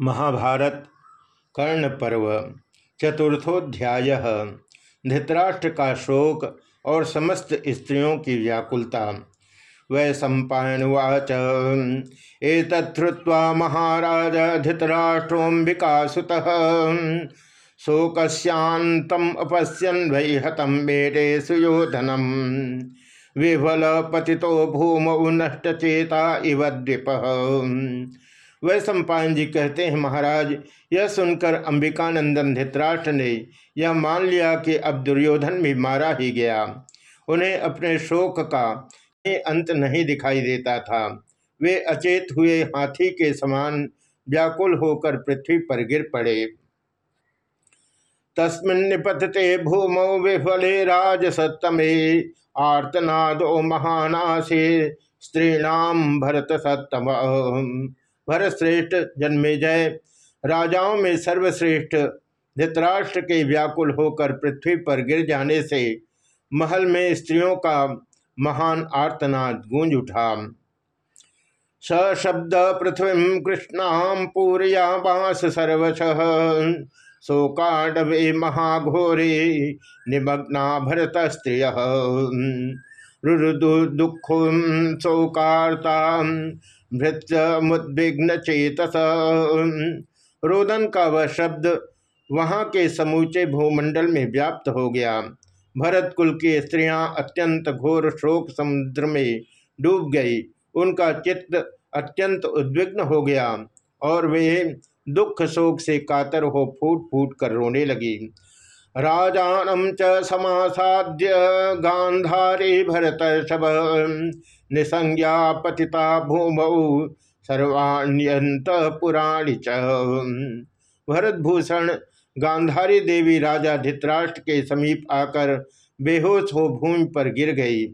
महाभारत कर्ण पर्व चतुर्थोध्याय धृतराष्ट्र का शोक और समस्त स्त्रियों की व्याकुलता। वै सम्पावाच एतत्वा महाराज धृतराष्ट्रोम्बिका सुत शोकस्यान्तम अपश्यन वै हतम मेरे सुयोधनम। विफल पतितो भूमौ नष्टचेता इव द्विप। वह सम्पायन जी कहते हैं, महाराज, यह सुनकर अंबिकानंदन धित्राष्ट्र ने यह मान लिया कि अब दुर्योधन भी मारा ही गया। उन्हें अपने शोक का अंत नहीं दिखाई देता था। वे अचेत हुए, हाथी के समान व्याकुल होकर पृथ्वी पर गिर पड़े। तस्मिन्निपतते भूमौ विफले राजसत्तमे, आर्तनादो महानाशे स्त्रीणाम भरत सत्तम भरतश्रेष्ठ जन्मेजय। राजाओं में सर्वश्रेष्ठ, धृतराष्ट्र के व्याकुल होकर पृथ्वी पर गिर जाने से महल में स्त्रियों का महान आर्तनाद गूंज उठा। सशब्द पृथ्वी कृष्णाम पूरिया बाँस सर्वश। शोकाडवे महाघोरे, निमग्ना भरत स्त्रिय। रुदु दुख शोकार्ता मुद्विग्न चेतस रोदन का वह शब्द वहाँ के समूचे भूमंडल में व्याप्त हो गया। भरत कुल की स्त्रियाँ अत्यंत घोर शोक समुद्र में डूब गई। उनका चित्त अत्यंत उद्विग्न हो गया और वे दुख शोक से कातर हो फूट फूट कर रोने लगी। राजानम च समासाद्य गांधारी भरत शब। निसंज्ञा पतिता भूमौ सर्वाण्यंत पुराणी च। भरतभूषण गांधारी देवी राजा धित्राष्ट्र के समीप आकर बेहोश हो भूमि पर गिर गई।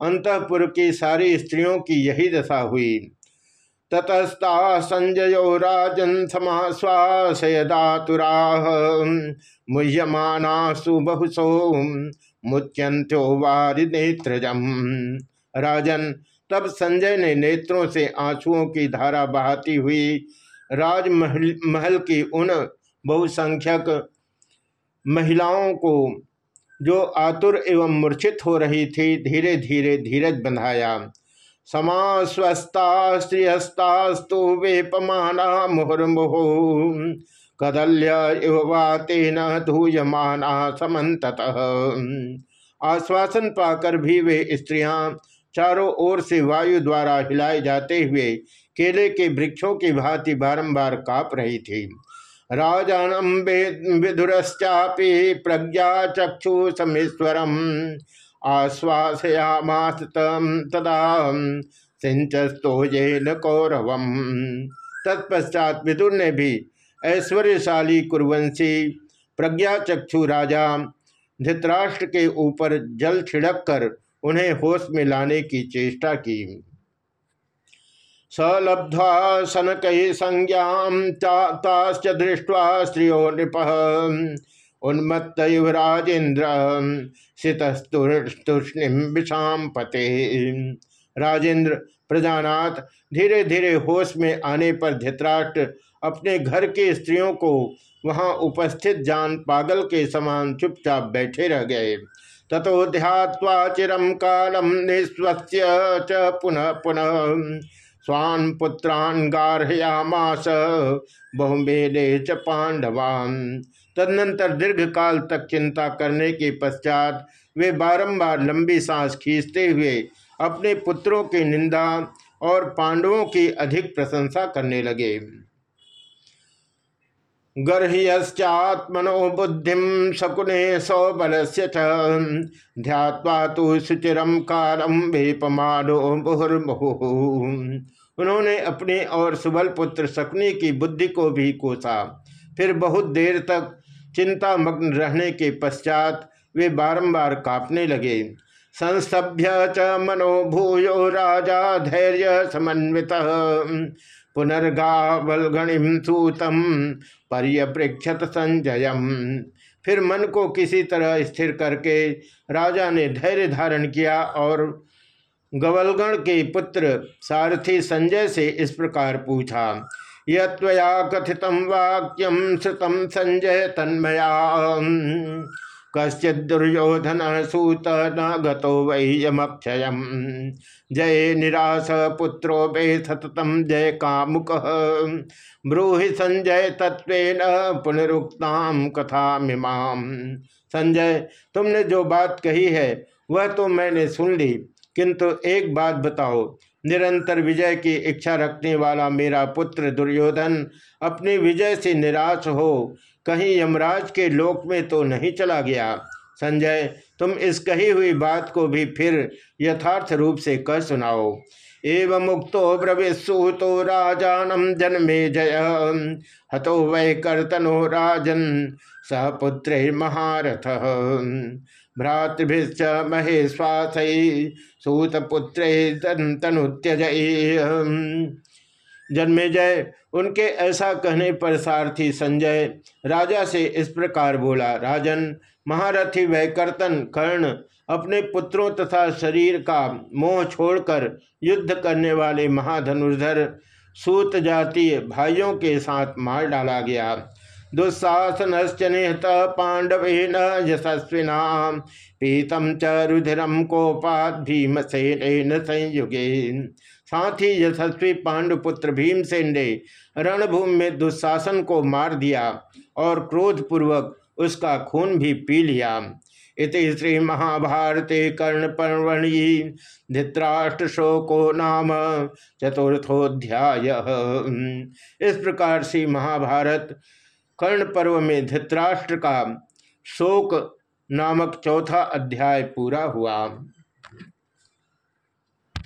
अंतपुर की सारी स्त्रियों की यही दशा हुई। ततस्ता संजयो राजन समाश्वासयदातुरा। मुह्यमाना सुबहुसो मुच्यंत्यो वारि नेत्रजम। राजन, तब संजय ने नेत्रों से आंसुओं की धारा बहाती हुई राजमहल महल की उन बहुसंख्यक महिलाओं को जो आतुर एवं मूर्छित हो रही थी धीरे धीरे धीरज बंधाया। समास्वस्ता स्त्रियस्तास्तु वेपमाना, मुहुर्मुहु। कदल्य इवातेन धूयमाना समत आश्वासन पाकर भी वे स्त्रियाँ चारों ओर से वायु द्वारा हिलाए जाते हुए केले के वृक्षों की भांति बारंबार काप रही थी। राजानम विधुरश्चापी प्रज्ञा चक्षु समीश्वरम। आश्वासयामास तदा सिंचस्तो ये न कौरवम। तत्पश्चात विदुर ने भी ऐश्वर्यशाली कुरवंशी प्रज्ञा चक्षु राजा धृतराष्ट्र के ऊपर जल छिड़क कर उन्हें होश में लाने की चेष्टा की। सलब्ध्वा सनक संज्ञा दृष्टवा स्त्रियो नृप उन्मत्त युवराजेन्द्र शीतस्तुष्णिम विषाम पते। राजेंद्र प्रजानाथ धीरे धीरे होश में आने पर धृतराष्ट्र अपने घर के स्त्रियों को वहाँ उपस्थित जान पागल के समान चुपचाप बैठे रह गए। ततो ध्यात्वा चिरम कालम निस्वस्य च पुनः पुनः स्वान पुत्रान गारहयामास बहुमेले च पांडवान तदनंतर दीर्घ काल तक चिंता करने के पश्चात वे बारंबार लंबी सांस खींचते हुए अपने पुत्रों की निंदा और पांडवों की अधिक प्रशंसा करने लगे। गर्ह्यश्चात्मनो बुद्धि शकुने सौबल से ध्यात्वा तो सुचिरम कारम वेपमानो उन्होंने अपने और सुबल पुत्र शकुनी की बुद्धि को भी कोसा। फिर बहुत देर तक चिंता मग्न रहने के पश्चात वे बारंबार कांपने लगे। संस्तभ्य च मनोभूयो राजा धैर्य समन्वित। पुनर्गावलगणिम सूतम पर्यप्रेक्षत संजयम। फिर मन को किसी तरह स्थिर करके राजा ने धैर्य धारण किया और गवलगण के पुत्र सारथी संजय से इस प्रकार पूछा यया कथित वाक्यम श्रुतम संजय तन्मया। कश्चि दुर्योधन सूत न वैयमक्षय जय निराश पुत्रो वे सततम जय कामुक। ब्रूहि संजय तत्व पुनरुक्ता कथा मीमाम संजय, तुमने जो बात कही है, वह तो मैंने सुन ली, किंतु एक बात बताओ निरंतर विजय की इच्छा रखने वाला मेरा पुत्र दुर्योधन अपने विजय से निराश हो। कहीं यमराज के लोक में तो नहीं चला गया। संजय, तुम इस कही हुई बात को भी फिर यथार्थ रूप से कर सुनाओ। एवं मुक्तो ब्रविस्सूतो राजानम जन्मे जय। हतो वै कर्तनो राजन सहपुत्र महारथ। भ्रातृभिश्च महेश्वासै, सूतपुत्रै तनुत्यज। जन्मे जय। उनके ऐसा कहने पर सारथी संजय, राजा से इस प्रकार बोला, राजन, महारथी वैकर्तन कर्ण, अपने पुत्रों तथा शरीर का मोह छोड़कर युद्ध करने वाले महाधनुर्धर, सूत जातीय भाइयों के साथ मार डाला गया। दुस्साहसन निहत न यशस्विना पीतम च रुधिरम कोपात भीमसेन संयुगे। साथ ही यशस्वी पांडुपुत्र भीमसेन ने रणभूमि में दुशासन को मार दिया और क्रोधपूर्वक उसका खून भी पी लिया। इति श्री महाभारते कर्ण पर्वणि धृतराष्ट्र शोको नाम चतुर्थोध्याय इस प्रकार से महाभारत कर्ण पर्व में धृतराष्ट्र का शोक नामक चौथा अध्याय पूरा हुआ।